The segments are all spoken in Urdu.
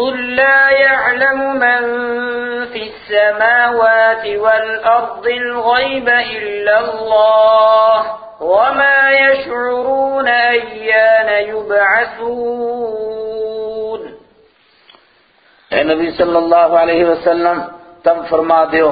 قل لا يعلم من في السماوات والأرض الغيب إلا الله وما يشعرون أيان يبعثون. اے نبی صلی اللہ علیہ وسلم، تم فرما دیو،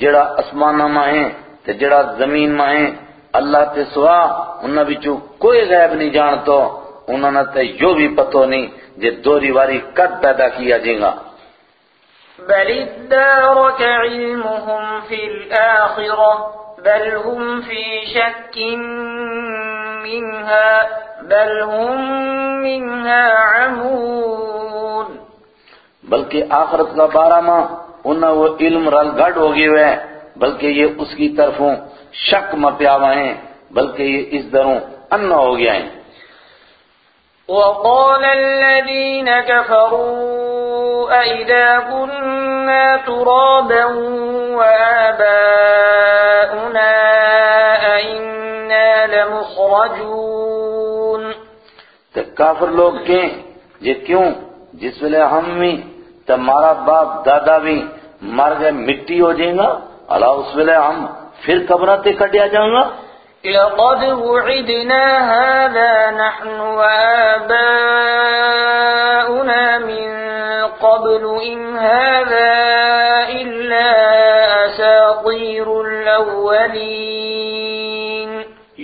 جڑا اسمانہ ماں ہیں تے جڑا زمین ماں ہیں، اللہ تے سوا انہاں بچوں کوئی غیب نہیں جانتو، انہاں تے یو بھی پتو نہیں جے دوری واری کد پیدا کیا جائیں گا۔ بل ادارك علمهم في الآخرة بل هم في شك منها بل هم منها عمون بلکہ آخرت کا بارہ ماں انہاں وہ علم رل گڑ ہو گئے ہوئے بلکہ یہ اس کی طرفوں شک مپیاوا ہیں بلکہ یہ اس دروں انہ ہو گیا ہیں۔ وقال الذين كفروا أئذا كنا ترابا وآباؤنا أئنا لمخرجون تو کافر لوگ کہیں، یہ کیوں؟ جس ویلے ہم بھی تمہارا باپ، دادا بھی مر گئے مٹی ہو جائیں گا، اللہ اس ویلے ہم پھر قبرہ تے کٹیا جائیں گا؟ لقد وعدنا هذا نحن وآباؤنا من قبل إن هذا إلا أساطير الأولين.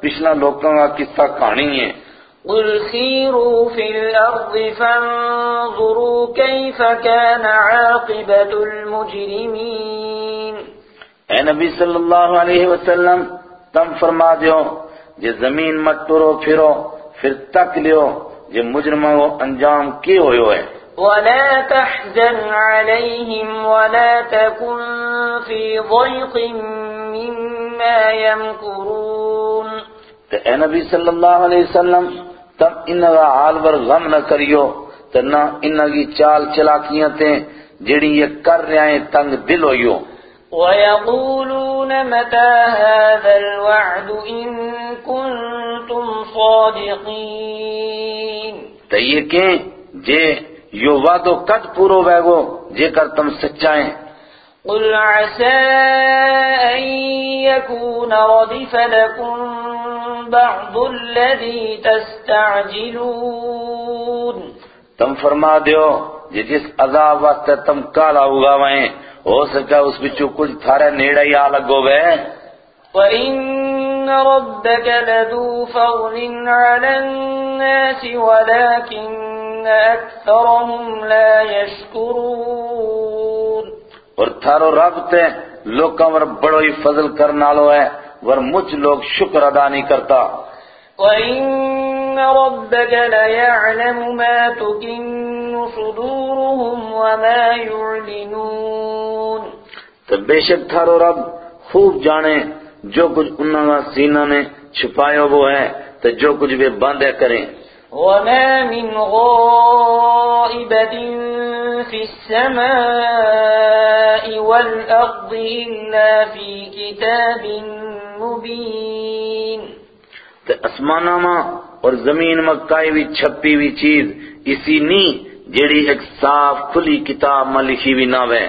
پچھلا لوگوں کا قصہ کہانی ہے۔ قل خیرو في الأرض فانظروا كيف كان عاقبة المجرمين؟ اے نبی صلی اللہ علیہ وسلم تم فرما دیو جے زمین مت ٹرو پھرو پھر تک لیو جے مجرموں کو انجام کی ہوئے ہوئے۔ ولا تحزن عليهم ولا تكن في ضيق مما يمكرون۔ تو اے نبی صلی اللہ علیہ وسلم تم انہا حال پر غم نہ کریو۔ تو نہ انہا کی چال چلاکیاں تھیں جڑی یہ کر رہے ہیں تنگ دل ہوئیو۔ ويقولون متى هذا الوعد إن كنتم صادقين؟ تو یہ کہیں جے یو وعدو کد پورو بیگو جے کر تم سچائیں۔ قل عسى أن يكون ردف لكم بعض الذي تستعجلون۔ تم فرما دیو جے جس عذاب واسطے تم کالا اگاوائیں ہو سکا اس بچو کچھ تھارے نیڑا ہی آ لگو گئے وإن ربك لذو فضل على الناس ولكن أكثرهم لا يشكرون۔ اور تھارو رب تے لوکاں ور بڑو ہی فضل کرنالو ہے ور مجھ لوگ شکر ادا نہیں کرتا۔ وإن ربك ليعلم ما تكن صدورهم وما يعلنون تو بے شک تھارو رب خوب جانے جو کچھ انہوں کا سینہ نے چھپایا وہ ہے تو جو کچھ وہ باندھے کریں۔ وما من غائبة في السماء والأرض إلا في كتاب مبين تو اسمانہ ماں اور زمین میں کائی بھی چھپی ہوئی چیز اسی نہیں جیڑی ایک صاف کھلی کتاب میں لکھی بھی نہ ہے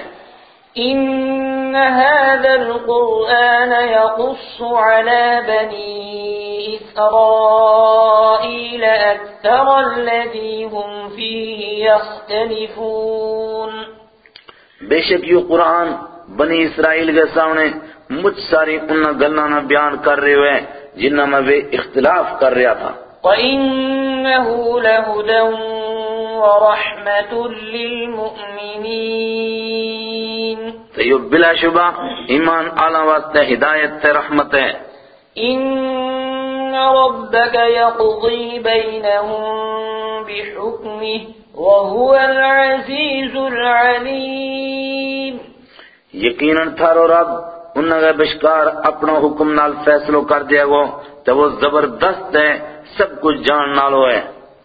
إن هذا القرآن يقص على بني إسرائيل أكثر الذي هم فيه يختلفون بے شک یہ قرآن بنی اسرائیل کے سامنے مجھ ساری انہاں گلنا بیان کر رہے ہوئے جنہ میں وہ اختلاف کر رہا تھا۔ وإنه لهدى ورحمة للمؤمنين. تو یہ بلا شبہ ایمان آلہ واسطے ہدایت تے رحمت ہے إن ربك يقضي بينهم بحكمه وهو العزيز العليم. یقیناً تھارو رب انہاں کا بشکار اپنا حکم نال فیصلو کر دیا گو تو وہ زبردست ہے۔ سب کچھ جان نالو ہے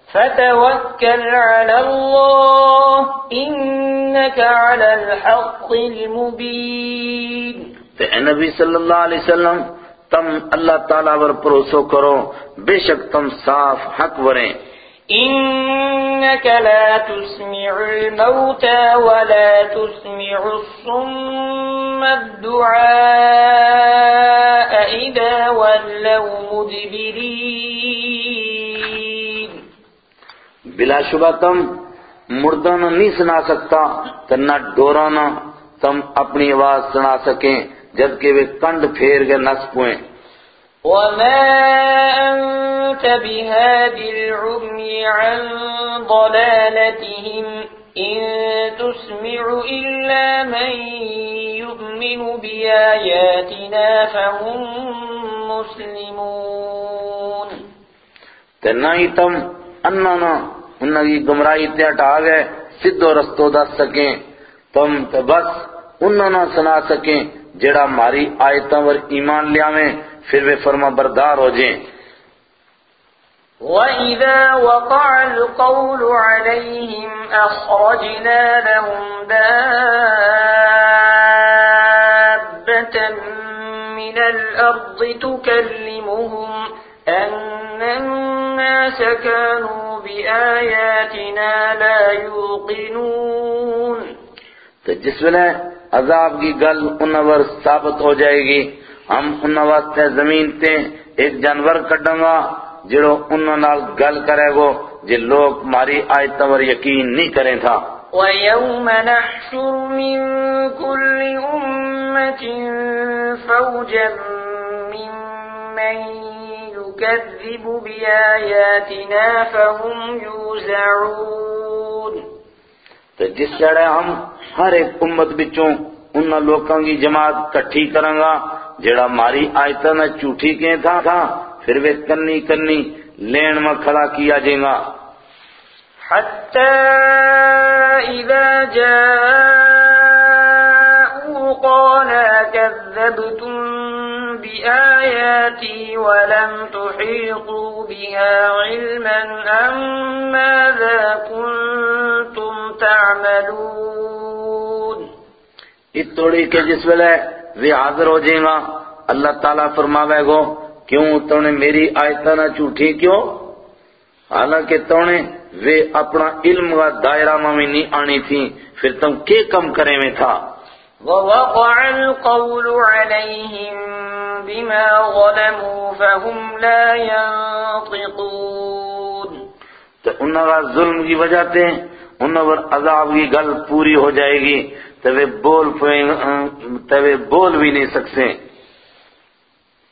فتوكل على الله إنك على الحق المبين تو اے نبی صلی اللہ علیہ وسلم تم اللہ تعالیٰ ور بھروسو کرو بے شک تم صاف حق وریں إنك لا تسمع الموتى ولا تسمع الصم الدعاء إذا ولوا مدبرين بلا شبہ تم مردانہ نہیں سنا سکتا تو نہ ڈورانا تم اپنی آواز سنا سکیں جبکہ وہ کنڈ پھیر کے نس پوئیں۔ وما أنت بهاد العمي عن ضلالتهم إن تسمع إلا من يؤمن بآياتنا فهم مسلمون۔ تنہا ہی تم انہانا انہا کی گمراہی تے ہٹا گئے سدھ و رستو دس سکیں۔ تم تو بس انہانا سنا سکیں جڑا ماری آیتاں ور ایمان لیاویں، پھر وہ فرما بردار ہو جائیں۔ وَإِذَا وَقَعَ الْقَوْلُ عَلَيْهِمْ أَخْرَجْنَا لَهُمْ دَابَّةً مِّنَ الْأَرْضِ تُكَلِّمُهُمْ أَنَّ النَّاسَ كَانُوا بِآيَاتِنَا لَا يُوقِنُونَ. تو جس ویلے عذاب کی گل انور ثابت ہو جائے گی ہم انہاں واسطے زمین تے ایک جانور کڈاں گا جڑو انہاں نال گل کرے گو جے لوگ ماری آیتاں ور یقین نہیں کریں تھا۔ وَيَوْمَ نَحْشُرُ مِن كُلِّ أُمَّةٍ فَوْجًا مِّمَّن يُكَذِّبُ بِآيَاتِنَا فَهُمْ يُوزَعُونَ تو جس جڑے ہم ہر ایک امت بچوں انہاں لوکاں کی جماعت کٹھی کریں گا جڑا ماری آیتاں نہ جھوٹی کہیں تھا تھا پھر وہ کنی کنی لین میں کھڑا کیا جائے گا۔ حتى إذا جاءوا قال كذبتم بآياتي ولم تحيطوا بها علما أم ماذا كنتم تعملون؟ اتوڑی کے جس ویلے وہ حاضر ہو جائیں گا اللہ تعالیٰ فرماوے گو کیوں تو نے میری آیتاں نہ جھوٹی کیوں؟ حالانکہ تو نے وہ اپنا علم کا دائرہ میں نہیں آنی تھی پھر تم کیا کم کرے میں تھا؟ ووقع القول عليهم بما ظلموا فهم لا ينطقون۔ تو انہوں کا ظلم کی وجہ تے انہوں پر عذاب کی گل پوری ہو جائے گی تو وہ بول تو وہ بول بھی نہیں سکتے۔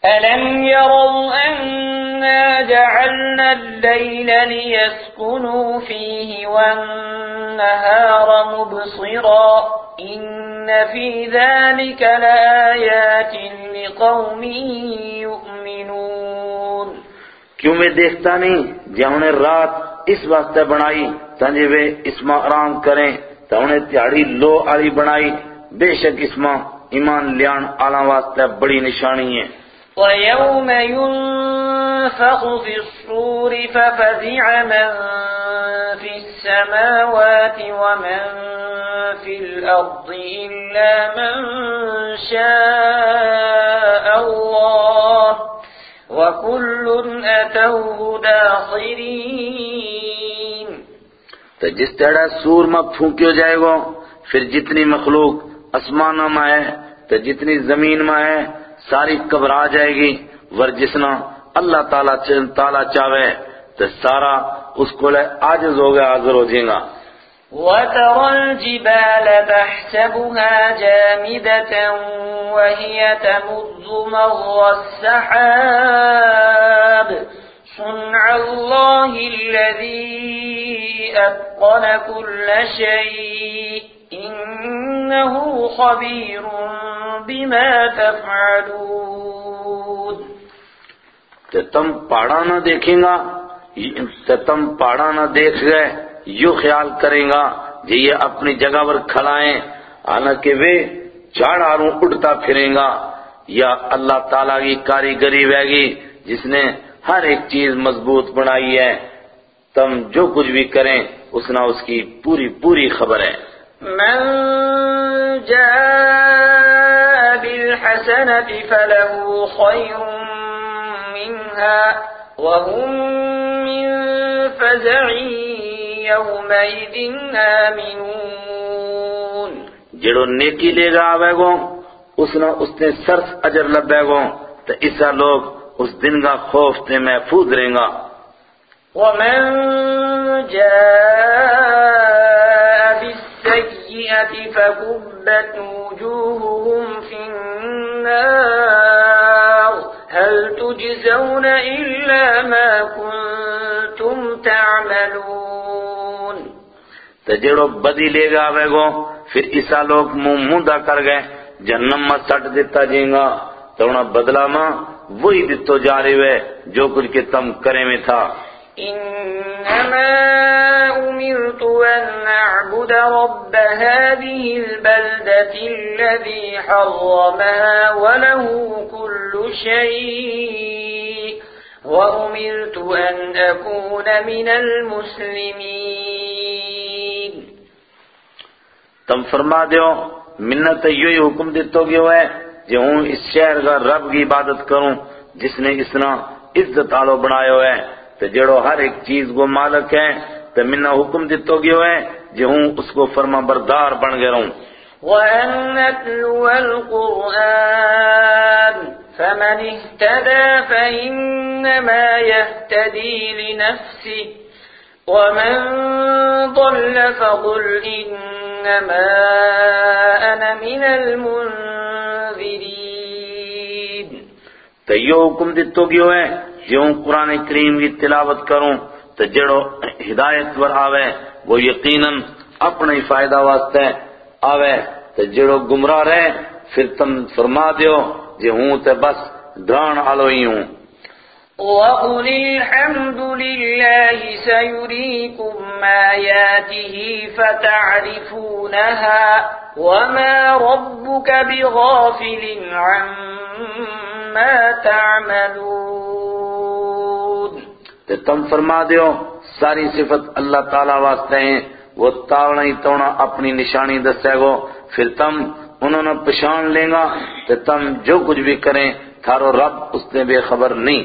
ألم يروا جعلنا الليل ليسكنوا فيه والنهار مبصرا إن في ذلك لآيات لقوم يؤمنون کیوں میں دیکھتا نہیں؟ جہاں انہیں رات اس واسطے بنائی تنجے وہ اس میں آرام کریں تو انہیں تیاری لو آلی بنائی۔ بے شک اس میں ایمان لیان آلہ واسطے بڑی نشانی ہے۔ ويوم ينفخ في الصور ففزع من في السماوات ومن في الأرض إلا من شاء الله وكل أتوه داخرين تو جس طرح سور میں پھونکی ہو جائے گا، پھر جتنی مخلوق اسمانوں میں ہے، تو جتنی زمین میں ہے، ساری گھبرا جائے گی ور جسنا اللہ تعالیٰ تعالیٰ چاہے تو سارا اس کو لے عاجز ہو گیا، حاضر ہو جائے گا۔ وترى الجبال تحسبها جامدة وهي تمر مر السحاب صنع الله الذي أتقن كل شيء إنه خبير بما تفعلون تو تم پہاڑا نہ دیکھیں گا تو تم پہاڑا نہ دیکھ گئے یوں خیال کریں گا جی یہ اپنی جگہ پر کھلائیں حالانکہ وہ چاڑاروں اڑتا پھریں گا۔ یا اللہ تعالیٰ کی کاریگری گی جس نے ہر ایک چیز مضبوط بنائی ہے۔ تم جو کچھ بھی کریں، اس نہ اس کی پوری پوری خبر ہے۔ من جاء الحسنة فله خير منها وهم من فزع يومئذ آمنون جڑو نیکی لے گا آوے گو اس نے اس نے سرس اجر لبے گو تو اسا لوگ اس دن کا خوف تے محفوظ رہیں گا۔ ومن جاء بالسيئة فكبت وجوههم في النار هل تجزون إلا ما كنتم تعملون؟ تو جڑو بدی لے گا آوے گو پھر اسا لوگ منہ مندہ کر گئے جنم میں سٹ دیتا جائیں گا تو انہاں بدلا ماں وہی دیتو جا رہے ہوئے جو کچھ کہ تم کرے میں تھا۔ إنما أمرت أن أعبد رب هذه البلدة الذي حرمها وله كل شيء وأمرت أن أكون من المسلمين. تم فرما دیو منت یوں ہی حکم دیتو گیا ہے جو ہوں اس شہر کا رب کی عبادت کروں جس نے اس طرح عزت آلو بنایا ہے تو جڑو ہر ایک چیز کو مالک ہے تو منہ حکم دیتو گیا ہے جو ہوں اس کو فرما بردار بن گیا رہوں۔ وأن نتلو القرآن فمن اهتدى فإنما يهتدي لنفسه، ومن ضل فقل إنما أنا من المنذرين. تو یہ حکم دیتو گیا ہے جو قرآن کریم کی تلاوت کروں تو جڑو ہدایت پر آوے، وہ یقیناً اپنا ہی فائدہ واسطے آوے تو جڑو گمراہ رہے، پھر تم فرما دیو جو ہوں تو بس ڈران آلو ہی ہوں۔ وقل الحمد لله سيريكم آياته فتعرفونها وما ربك بغافل عما تعملون۔ تو تم فرما دیو ساری صفت اللہ تعالیٰ واسطے ہیں۔ وہ تاونا ہی تونا اپنی نشانی دسے گو پھر تم انہوں نے پشان لیں گا تو تم جو کچھ بھی کریں تھارو رب اس نے بے خبر نہیں۔